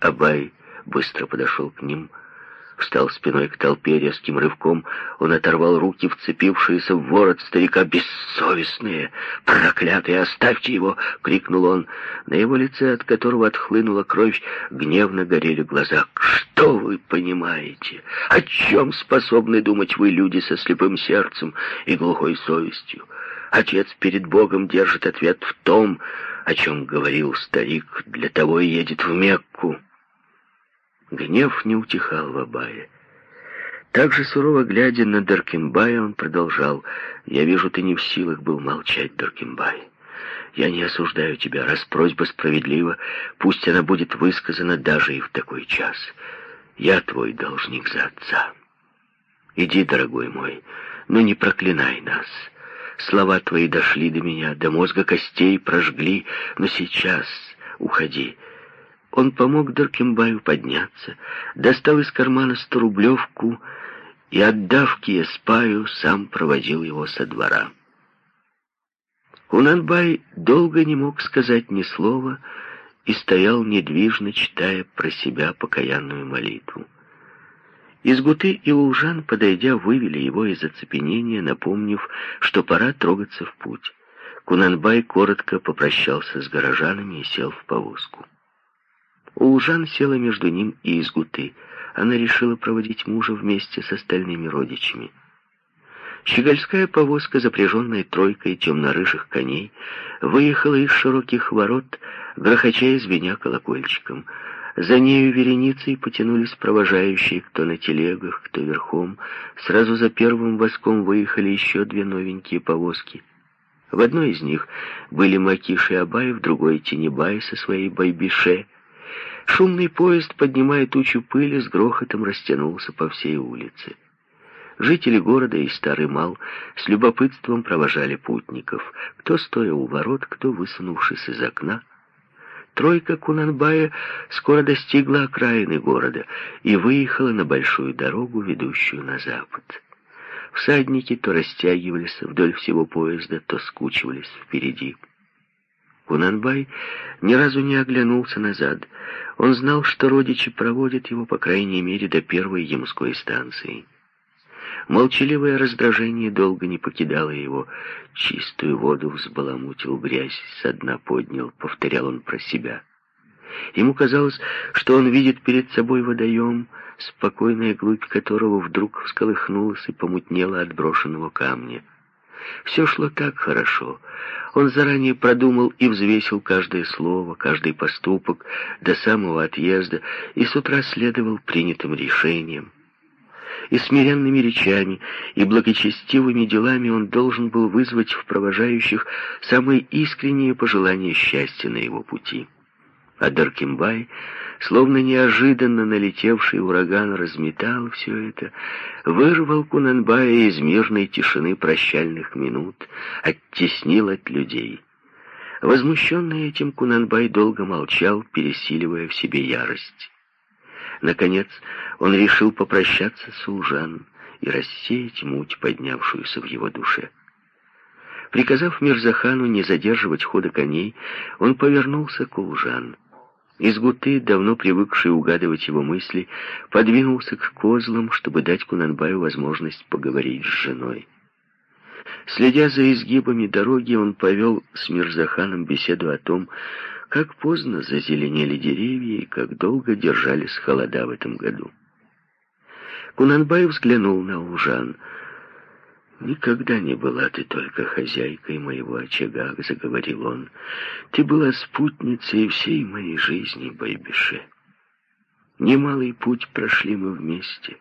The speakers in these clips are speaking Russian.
Абай быстро подошел к ним, встал спиной к толпе резким рывком. Он оторвал руки, вцепившиеся в ворот старика. «Бессовестные! Проклятые! Оставьте его!» — крикнул он. На его лице, от которого отхлынула кровь, гневно горели глаза. «Что вы понимаете? О чем способны думать вы, люди со слепым сердцем и глухой совестью? Отец перед Богом держит ответ в том, о чем говорил старик, для того и едет в Мекку». Гнев не утихал в Абае. Так же сурово глядя на Даркимбая, он продолжал. «Я вижу, ты не в силах был молчать, Даркимбай. Я не осуждаю тебя, раз просьба справедлива, пусть она будет высказана даже и в такой час. Я твой должник за отца. Иди, дорогой мой, но не проклинай нас. Слова твои дошли до меня, до мозга костей прожгли, но сейчас уходи». Он помог Доркембаю подняться, достал из кармана сторублевку и, отдав Киеспаю, сам проводил его со двора. Кунанбай долго не мог сказать ни слова и стоял недвижно, читая про себя покаянную молитву. Изгуты и Улжан, подойдя, вывели его из оцепенения, напомнив, что пора трогаться в путь. Кунанбай коротко попрощался с горожанами и сел в повозку. Улжан села между ним и Изгуты. Она решила проводить мужа вместе с остальными родичами. Щегольская повозка, запряженная тройкой темно-рыжих коней, выехала из широких ворот, грохоча и звеня колокольчиком. За нею вереницей потянулись провожающие, кто на телегах, кто верхом. Сразу за первым воском выехали еще две новенькие повозки. В одной из них были Макиш и Абай, в другой — Тенебай со своей Байбише — Шумный поезд, поднимая тучу пыли, с грохотом растянулся по всей улице. Жители города и старый мал с любопытством провожали путников, кто стоя у ворот, кто высунувшись из окна. Тройка Кунанбая скоро достигла окраины города и выехала на большую дорогу, ведущую на запад. Всадники то растягивались вдоль всего поезда, то скучивались впереди. Кунанбай ни разу не оглянулся назад. Он знал, что родичи проводят его, по крайней мере, до первой ямской станции. Молчаливое раздражение долго не покидало его. Чистую воду взбаламутил, грязь со дна поднял, повторял он про себя. Ему казалось, что он видит перед собой водоем, спокойная глубь которого вдруг всколыхнулась и помутнела от брошенного камня. Все шло так хорошо. Он заранее продумал и взвесил каждое слово, каждый поступок до самого отъезда и с утра следовал принятым решениям. И смиренными речами, и благочестивыми делами он должен был вызвать в провожающих самые искренние пожелания счастья на его пути. А Даркимбай Словно неожиданно налетевший ураган разметал все это, вырвал Кунанбая из мирной тишины прощальных минут, оттеснил от людей. Возмущенный этим, Кунанбай долго молчал, пересиливая в себе ярость. Наконец, он решил попрощаться с Улжан и рассеять муть, поднявшуюся в его душе. Приказав Мирзахану не задерживать хода коней, он повернулся к Улжан. Изгуты, давно привыкший угадывать его мысли, подвинулся к козлам, чтобы дать Кунанбаю возможность поговорить с женой. Следя за изгибами дороги, он повел с Мирзаханом беседу о том, как поздно зазеленели деревья и как долго держались холода в этом году. Кунанбай взглянул на Ужан — «Никогда не была ты только хозяйкой моего очага», — заговорил он. «Ты была спутницей всей моей жизни, Байбише. Немалый путь прошли мы вместе,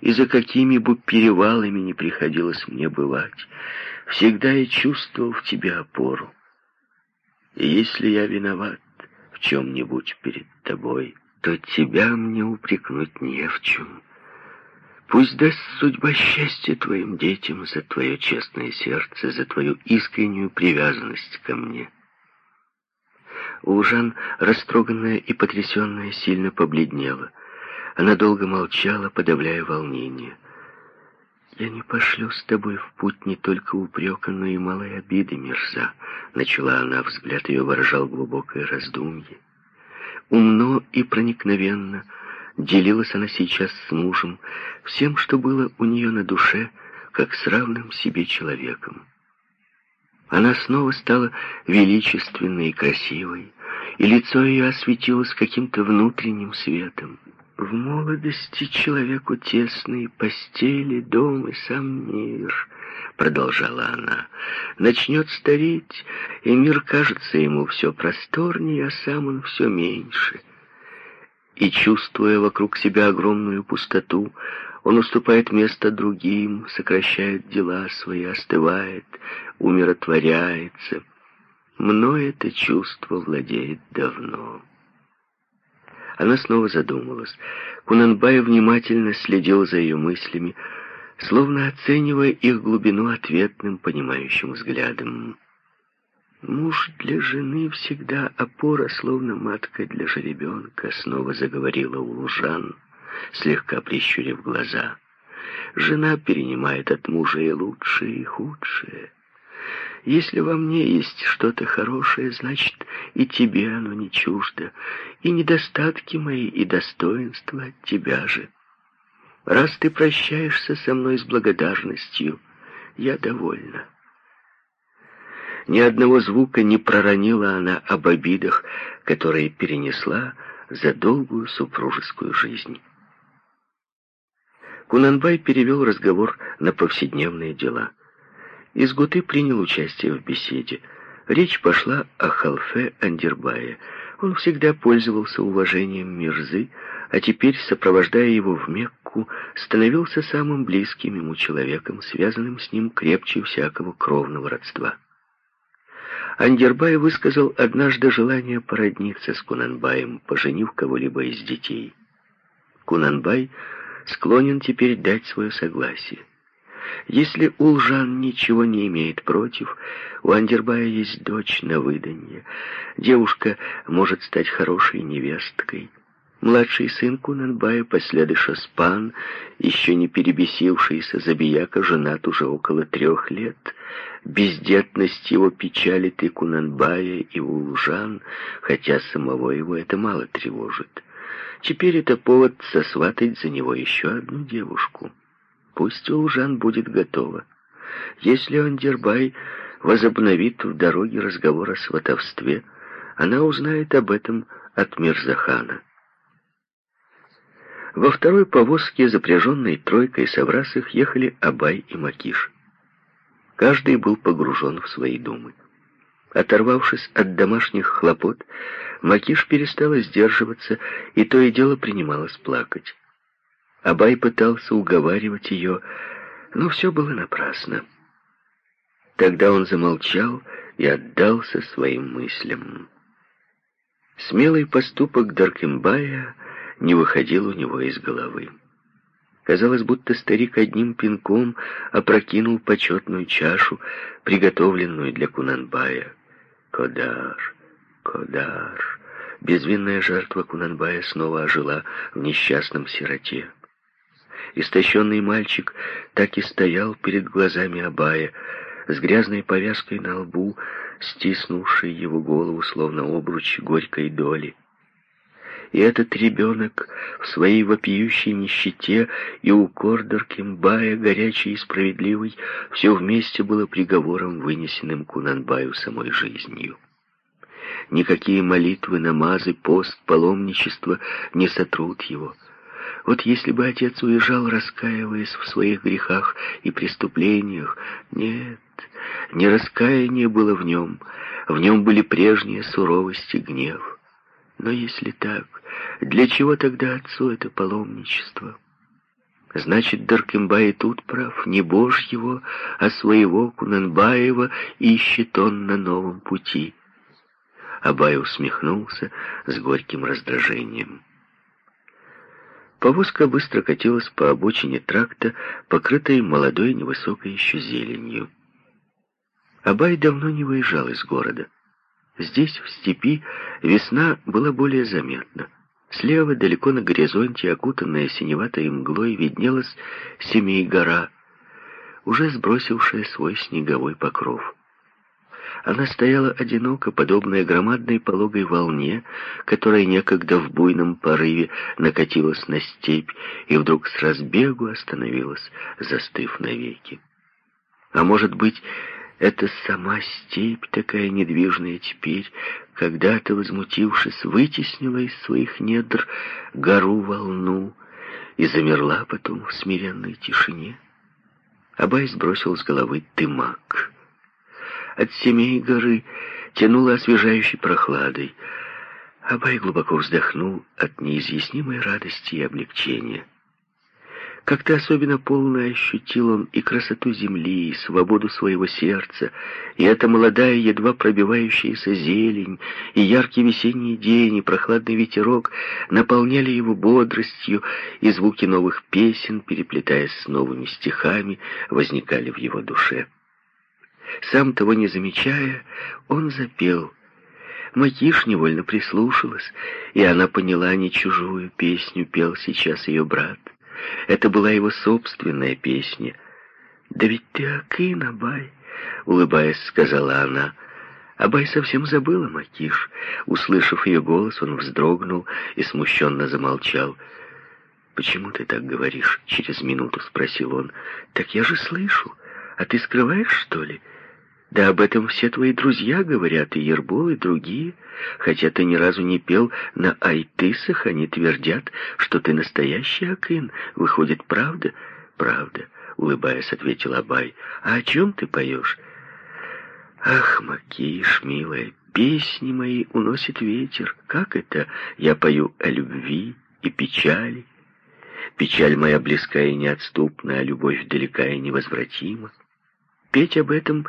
и за какими бы перевалами не приходилось мне бывать, всегда я чувствовал в тебе опору. И если я виноват в чем-нибудь перед тобой, то тебя мне упрекнуть не в чем». Пусть даст судьба счастья твоим детям за твое честное сердце, за твою искреннюю привязанность ко мне. Ужан, растроганная и потрясенная, сильно побледнела. Она долго молчала, подавляя волнение. «Я не пошлю с тобой в путь не только упрека, но и малой обиды, Мирза», — начала она, взгляд ее выражал глубокое раздумье. Умно и проникновенно делилась она сейчас с мужем всем, что было у нее на душе, как с равным себе человеком. Она снова стала величественной и красивой, и лицо ее осветилось каким-то внутренним светом. В молодости человеку тесные постели, дом и сам мир, продолжала она, начнет стареть, и мир кажется ему все просторнее, а сам он все меньше. И, чувствуя вокруг себя огромную пустоту, он уступает место другим, сокращает дела свои, остывает, умиротворяется. Мною это чувство владеет давно. Она снова задумалась. Кунанбай внимательно следил за ее мыслями, словно оценивая их глубину ответным, понимающим взглядом. «Муж для жены всегда опора, словно матка для жеребенка», — снова заговорила Улужан, слегка прищурив глаза. «Жена перенимает от мужа и лучшее, и худшее». Если во мне есть что-то хорошее, значит, и тебе оно не чуждо, и недостатки мои, и достоинства от тебя же. Раз ты прощаешься со мной с благодарностью, я довольна. Ни одного звука не проронила она об обидах, которые перенесла за долгую супружескую жизнь. Кунанбай перевел разговор на повседневные дела. Изгуты принял участие в беседе. Речь пошла о халфе Андербае. Он всегда пользовался уважением Мирзы, а теперь, сопровождая его в Мекку, становился самым близким ему человеком, связанным с ним крепче всякого кровного родства. Андербай высказал однажды желание породниться с Кунанбаем, поженив кого-либо из детей. Кунанбай склонен теперь дать свое согласие. Если Улжан ничего не имеет против, у Андербая есть дочь на выданье. Девушка может стать хорошей невесткой. Младший сын Кунанбая, последы Шаспан, еще не перебесившийся забияка, женат уже около трех лет. Бездетность его печалит и Кунанбая, и Улжан, хотя самого его это мало тревожит. Теперь это повод сосватать за него еще одну девушку. Пусть Улжан будет готова. Если он, Дербай, возобновит в дороге разговор о сватовстве, она узнает об этом от Мирзахана. Во второй повозке, запряженной тройкой соврасых, ехали Абай и Макиш. Каждый был погружен в свои думы. Оторвавшись от домашних хлопот, Макиш перестала сдерживаться и то и дело принималась плакать. Абай пытался уговаривать ее, но все было напрасно. Тогда он замолчал и отдался своим мыслям. Смелый поступок Даркембая не выходил у него из головы. Казалось, будто старик одним пинком опрокинул почетную чашу, приготовленную для Кунанбая. Кодар, Кодар. Безвинная жертва Кунанбая снова ожила в несчастном сироте. Истощенный мальчик так и стоял перед глазами Абая, с грязной повязкой на лбу, стиснувший его голову, словно обруч горькой доли. И этот ребенок в своей вопиющей нищете и укор Даркембая, горячий и справедливый, все вместе было приговором, вынесенным Кунанбаю самой жизнью. Никакие молитвы, намазы, пост, паломничество не сотрут его — вот если бы отец уезжал, раскаиваясь в своих грехах и преступлениях, нет, не раскаяние было в нем, в нем были прежние суровость и гнев. Но если так, для чего тогда отцу это паломничество? Значит, Даркембай тут прав, не Божьего, а своего Кунанбаева ищет он на новом пути. Абай усмехнулся с горьким раздражением. Повозка быстро катилась по обочине тракта, покрытой молодой невысокой еще зеленью. Абай давно не выезжал из города. Здесь, в степи, весна была более заметна. Слева, далеко на горизонте, окутанная синеватой мглой, виднелась Семей-гора, уже сбросившая свой снеговой покров. Она стояла одиноко, подобная громадной пологой волне, которая некогда в буйном порыве накатилась на степь и вдруг с разбегу остановилась, застыв навеки. А может быть, это сама степь, такая недвижная теперь, когда-то, возмутившись, вытеснила из своих недр гору-волну и замерла потом в смиренной тишине. Абай сбросил с головы тымак. От семей горы тянуло освежающей прохладой. Абай глубоко вздохнул от неизъяснимой радости и облегчения. Как-то особенно полно ощутил он и красоту земли, и свободу своего сердца, и эта молодая, едва пробивающаяся зелень, и яркий весенний день, и прохладный ветерок наполняли его бодростью, и звуки новых песен, переплетаясь с новыми стихами, возникали в его душе. Сам того не замечая, он запел. Макиш невольно прислушалась, и она поняла не чужую песню, пел сейчас ее брат. Это была его собственная песня. «Да ведь ты Акын, Абай!» — улыбаясь, сказала она. Абай совсем забыл о Макиш. Услышав ее голос, он вздрогнул и смущенно замолчал. «Почему ты так говоришь?» — через минуту спросил он. «Так я же слышу. А ты скрываешь, что ли?» Да об этом все твои друзья говорят, и Ербол, и другие. Хотя ты ни разу не пел на айтысах, они твердят, что ты настоящий Акын. Выходит, правда? Правда, улыбаясь, ответил Абай. А о чем ты поешь? Ах, Макиш, милая, песни мои уносит ветер. Как это? Я пою о любви и печали. Печаль моя близка и неотступна, а любовь далека и невозвратима. Петь об этом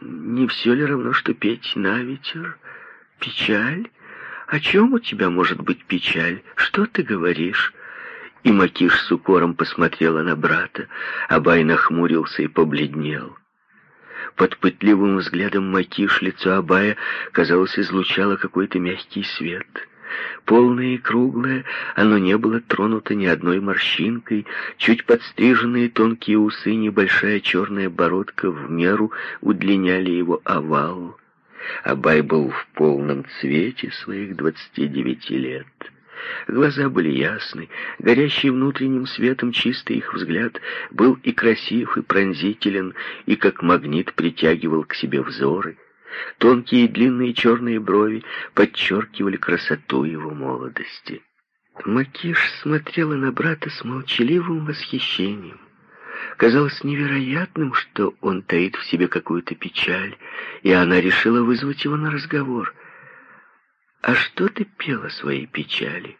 не все ли равно, что петь на ветер? Печаль? О чем у тебя может быть печаль? Что ты говоришь?» И Макиш с укором посмотрела на брата, а Бай нахмурился и побледнел. Под пытливым взглядом Макиш лицо Абая, казалось, излучало какой-то мягкий свет — Полное и круглое, оно не было тронуто ни одной морщинкой, чуть подстриженные тонкие усы, небольшая черная бородка в меру удлиняли его овал. Абай был в полном цвете своих двадцати девяти лет. Глаза были ясны, горящий внутренним светом чистый их взгляд был и красив, и пронзителен, и как магнит притягивал к себе взоры. Тонкие длинные черные брови подчеркивали красоту его молодости. Макиш смотрела на брата с молчаливым восхищением. Казалось невероятным, что он таит в себе какую-то печаль, и она решила вызвать его на разговор. «А что ты пела своей печали?»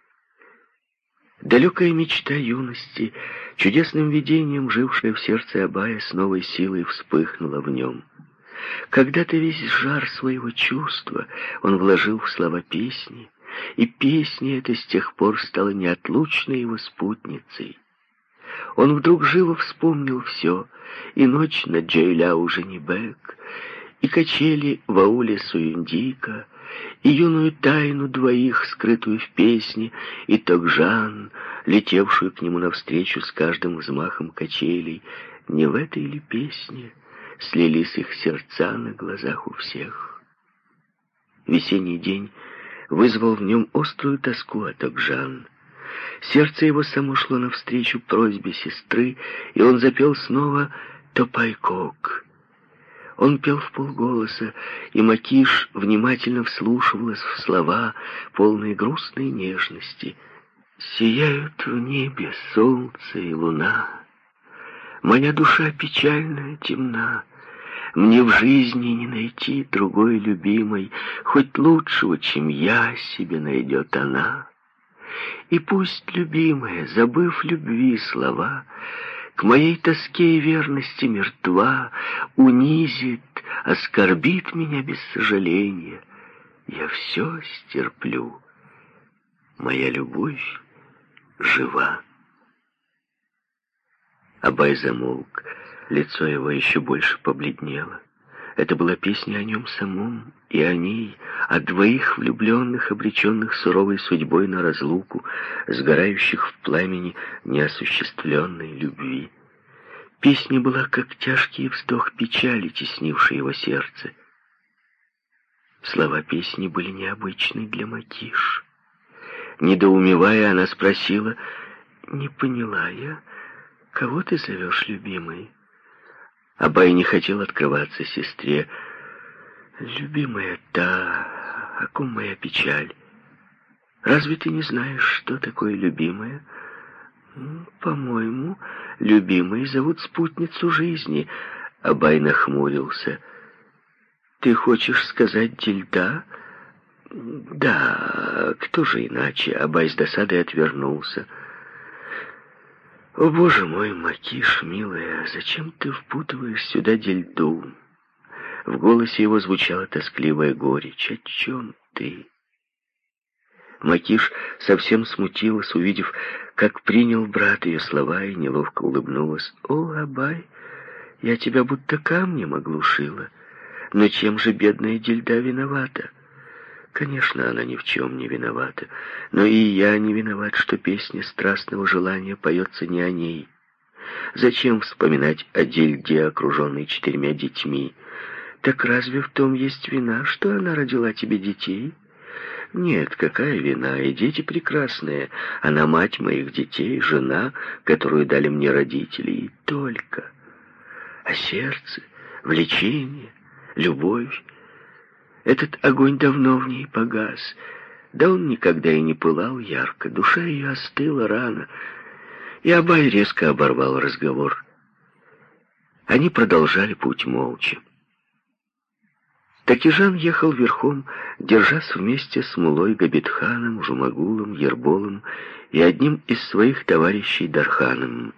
Далекая мечта юности, чудесным видением, жившая в сердце Абая, с новой силой вспыхнула в нем — когда-то весь жар своего чувства он вложил в слова песни, и песня эта с тех пор стала неотлучной его спутницей. Он вдруг живо вспомнил все, и ночь на Джейляу Женебек, и качели в ауле Суюндика, и юную тайну двоих, скрытую в песне, и Токжан, летевшую к нему навстречу с каждым взмахом качелей. Не в этой ли песне слились их сердца на глазах у всех. Весенний день вызвал в нем острую тоску от Окжан. Сердце его само шло навстречу просьбе сестры, и он запел снова «Топайкок». Он пел в полголоса, и Макиш внимательно вслушивалась в слова, полные грустной нежности. «Сияют в небе солнце и луна, Моя душа печальная, темна. Мне в жизни не найти другой любимой, Хоть лучшего, чем я, себе найдет она. И пусть любимая, забыв любви слова, К моей тоске и верности мертва, Унизит, оскорбит меня без сожаления. Я все стерплю. Моя любовь жива. Абай замолк, лицо его еще больше побледнело. Это была песня о нем самом и о ней, о двоих влюбленных, обреченных суровой судьбой на разлуку, сгорающих в пламени неосуществленной любви. Песня была как тяжкий вздох печали, теснивший его сердце. Слова песни были необычны для Макиш. Недоумевая, она спросила, «Не поняла я, кого ты зовешь любимой?» Абай не хотел открываться сестре. «Любимая та, о ком моя печаль? Разве ты не знаешь, что такое любимая?» «По-моему, любимой зовут спутницу жизни», — Абай нахмурился. «Ты хочешь сказать Дильда?» «Да, кто же иначе?» — Абай с досадой отвернулся. «О, боже мой, Макиш, милая, зачем ты впутываешь сюда Дильду?» В голосе его звучала тоскливая горечь. «О чем ты?» Макиш совсем смутилась, увидев, как принял брат ее слова и неловко улыбнулась. «О, Абай, я тебя будто камнем оглушила. Но чем же бедная Дильда виновата?» Конечно, она ни в чем не виновата, но и я не виноват, что песня страстного желания поется не о ней. Зачем вспоминать о Дильде, окруженной четырьмя детьми? Так разве в том есть вина, что она родила тебе детей?» Нет, какая вина, и дети прекрасные. Она мать моих детей, жена, которую дали мне родители, и только. А сердце, влечение, любовь, этот огонь давно в ней погас. Да он никогда и не пылал ярко, душа ее остыла рано. И Абай резко оборвал разговор. Они продолжали путь молча. Такижан ехал верхом, держась вместе с Мулой Габитханом, Жумагулом, Ерболом и одним из своих товарищей Дарханом.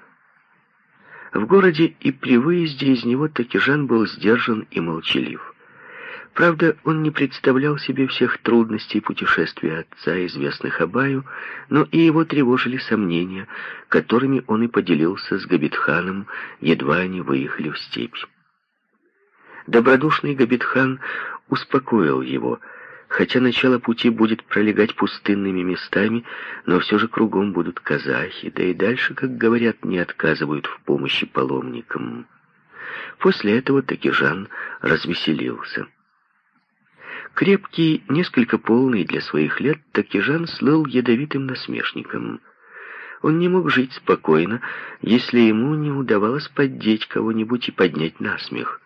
В городе и при выезде из него Такижан был сдержан и молчалив. Правда, он не представлял себе всех трудностей путешествия отца, известных Абаю, но и его тревожили сомнения, которыми он и поделился с Габитханом, едва они выехали в степь. Добродушный Габитхан успокоил его, хотя начало пути будет пролегать пустынными местами, но все же кругом будут казахи, да и дальше, как говорят, не отказывают в помощи паломникам. После этого Такижан развеселился. Крепкий, несколько полный для своих лет, Такижан слыл ядовитым насмешником. Он не мог жить спокойно, если ему не удавалось поддеть кого-нибудь и поднять насмех.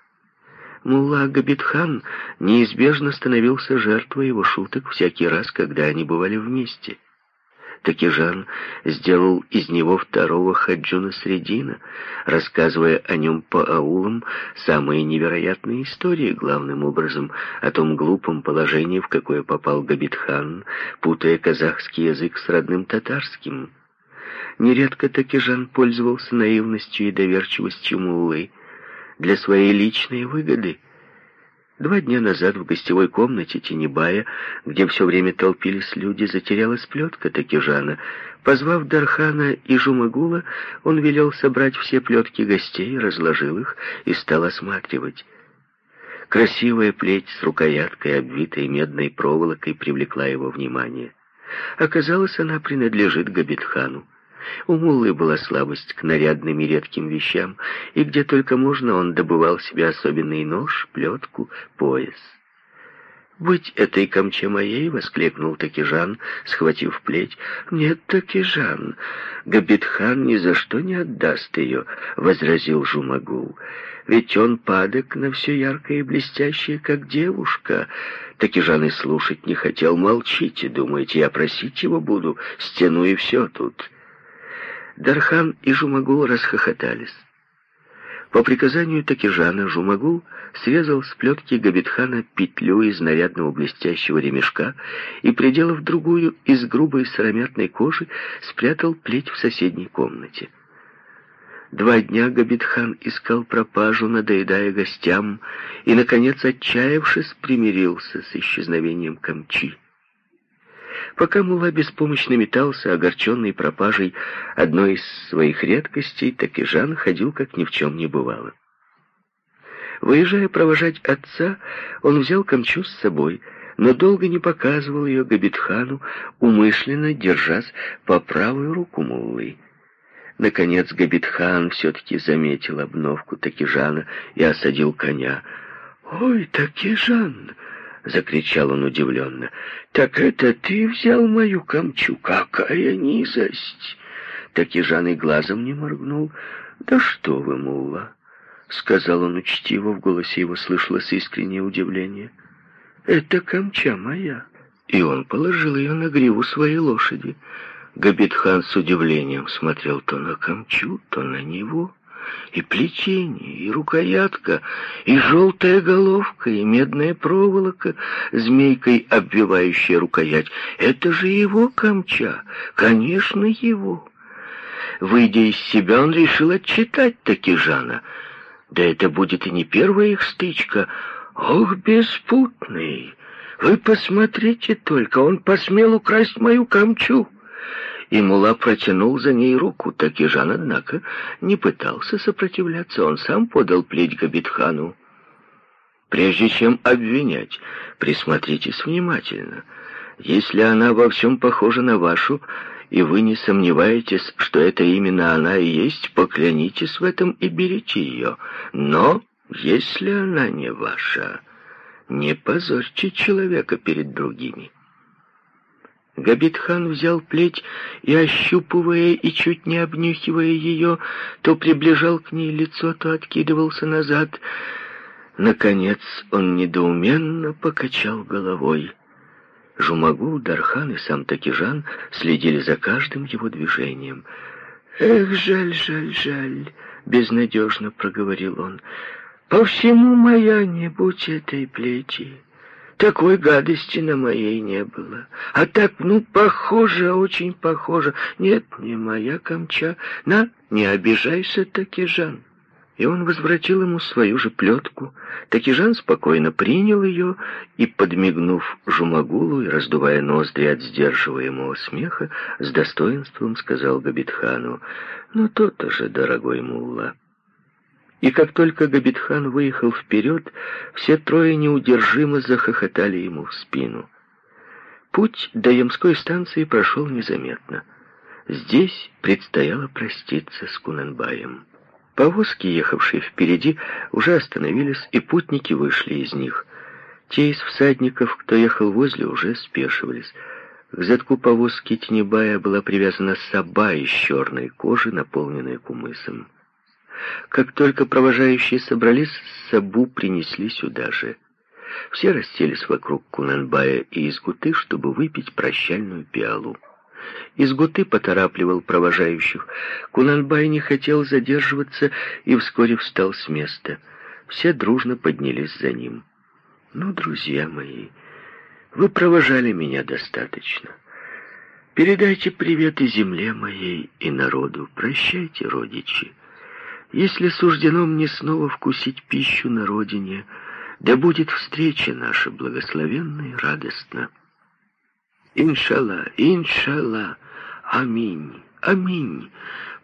Мулла Габитхан неизбежно становился жертвой его шуток всякий раз, когда они бывали вместе. Такижан сделал из него второго хаджуна Средина, рассказывая о нем по аулам самые невероятные истории, главным образом о том глупом положении, в какое попал Габитхан, путая казахский язык с родным татарским. Нередко Такижан пользовался наивностью и доверчивостью Муллы, для своей личной выгоды. Два дня назад в гостевой комнате Тенебая, где все время толпились люди, затерялась плетка Такижана. Позвав Дархана и Жумагула, он велел собрать все плетки гостей, разложил их и стал осматривать. Красивая плеть с рукояткой, обвитой медной проволокой, привлекла его внимание. Оказалось, она принадлежит Габитхану. У Муллы была слабость к нарядным и редким вещам, и где только можно он добывал себе особенный нож, плетку, пояс. «Быть этой камче моей!» — воскликнул Такижан, схватив плеть. «Нет, Такижан, Габитхан ни за что не отдаст ее», — возразил Жумагул. «Ведь он падок на все яркое и блестящее, как девушка». Такижан и слушать не хотел. «Молчите, думаете, я просить его буду? Стену и все тут». Дархан и Жумагул расхохотались. По приказанию Такижана Жумагул срезал с плетки Габитхана петлю из нарядного блестящего ремешка и, приделав другую из грубой сыромятной кожи, спрятал плеть в соседней комнате. Два дня Габитхан искал пропажу, надоедая гостям, и, наконец, отчаявшись, примирился с исчезновением камчи. Пока Мула беспомощно метался, огорченный пропажей одной из своих редкостей, так и Жан ходил, как ни в чем не бывало. Выезжая провожать отца, он взял камчу с собой, но долго не показывал ее Габитхану, умышленно держась по правую руку Муллы. Наконец Габитхан все-таки заметил обновку Такижана и осадил коня. «Ой, Такижан, — закричал он удивленно. «Так это ты взял мою камчу? Какая низость!» Так и Жан и глазом не моргнул. «Да что вы, мула!» — сказал он учтиво, в голосе его слышалось искреннее удивление. «Это камча моя!» И он положил ее на гриву своей лошади. Габитхан с удивлением смотрел то на камчу, то на него и плетение, и рукоятка, и желтая головка, и медная проволока, змейкой обвивающая рукоять. Это же его камча, конечно, его. Выйдя из себя, он решил отчитать таки Жана. Да это будет и не первая их стычка. Ох, беспутный! Вы посмотрите только, он посмел украсть мою камчу и Мула протянул за ней руку. Такижан, однако, не пытался сопротивляться. Он сам подал плеть Габитхану. Прежде чем обвинять, присмотритесь внимательно. Если она во всем похожа на вашу, и вы не сомневаетесь, что это именно она и есть, поклянитесь в этом и берите ее. Но, если она не ваша, не позорьте человека перед другими. Габитхан взял плеть и, ощупывая и чуть не обнюхивая ее, то приближал к ней лицо, то откидывался назад. Наконец он недоуменно покачал головой. Жумагул, Дархан и сам Такижан следили за каждым его движением. «Эх, жаль, жаль, жаль!» — безнадежно проговорил он. «По всему моя не будь этой плети!» Такой гадости на моей не было. А так, ну, похоже, очень похоже. Нет, не моя камча. На, не обижайся, Такижан. И он возвратил ему свою же плетку. Такижан спокойно принял ее и, подмигнув Жумагулу и раздувая ноздри от сдерживаемого смеха, с достоинством сказал Габитхану, «Ну, то-то же, дорогой мулла, и как только Габитхан выехал вперед, все трое неудержимо захохотали ему в спину. Путь до Ямской станции прошел незаметно. Здесь предстояло проститься с Кунанбаем. Повозки, ехавшие впереди, уже остановились, и путники вышли из них. Те из всадников, кто ехал возле, уже спешивались. К задку повозки Тенебая была привязана соба из черной кожи, наполненная кумысом. Как только провожающие собрались, Сабу принесли сюда же. Все расселись вокруг Кунанбая и Изгуты, чтобы выпить прощальную пиалу. Изгуты поторапливал провожающих. Кунанбай не хотел задерживаться и вскоре встал с места. Все дружно поднялись за ним. «Ну, друзья мои, вы провожали меня достаточно. Передайте привет и земле моей, и народу. Прощайте, родичи. Если суждено мне снова вкусить пищу на родине, да будет встреча наша благословенна и радостна. Иншалла, иншалла, аминь, аминь,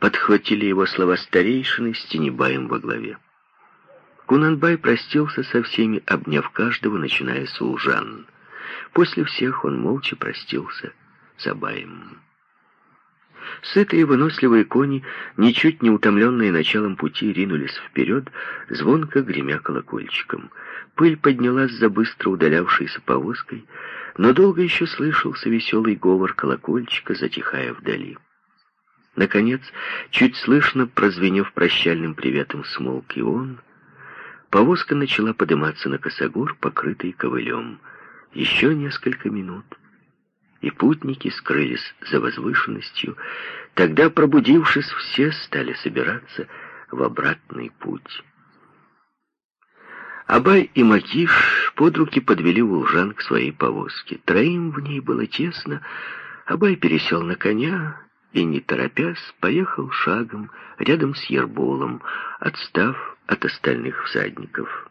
подхватили его слова старейшины с Тенебаем во главе. Кунанбай простился со всеми, обняв каждого, начиная с Улжан. После всех он молча простился с Абаем. Сытые выносливые кони, ничуть не утомленные началом пути, ринулись вперед, звонко гремя колокольчиком. Пыль поднялась за быстро удалявшейся повозкой, но долго еще слышался веселый говор колокольчика, затихая вдали. Наконец, чуть слышно, прозвенев прощальным приветом, смолк и он. Повозка начала подниматься на косогор, покрытый ковылем. Еще несколько минут — и путники скрылись за возвышенностью. Тогда, пробудившись, все стали собираться в обратный путь. Абай и Макиш под руки подвели Улжан к своей повозке. Троим в ней было тесно. Абай пересел на коня и, не торопясь, поехал шагом рядом с Ерболом, отстав от остальных всадников.